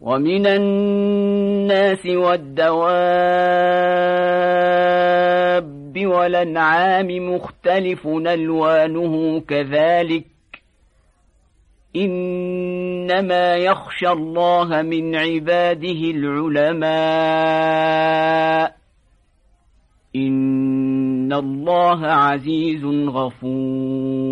ومن الناس والدواب والأنعام مختلف ألوانه كذلك إنما يخشى الله من عباده العلماء إن الله عزيز غفور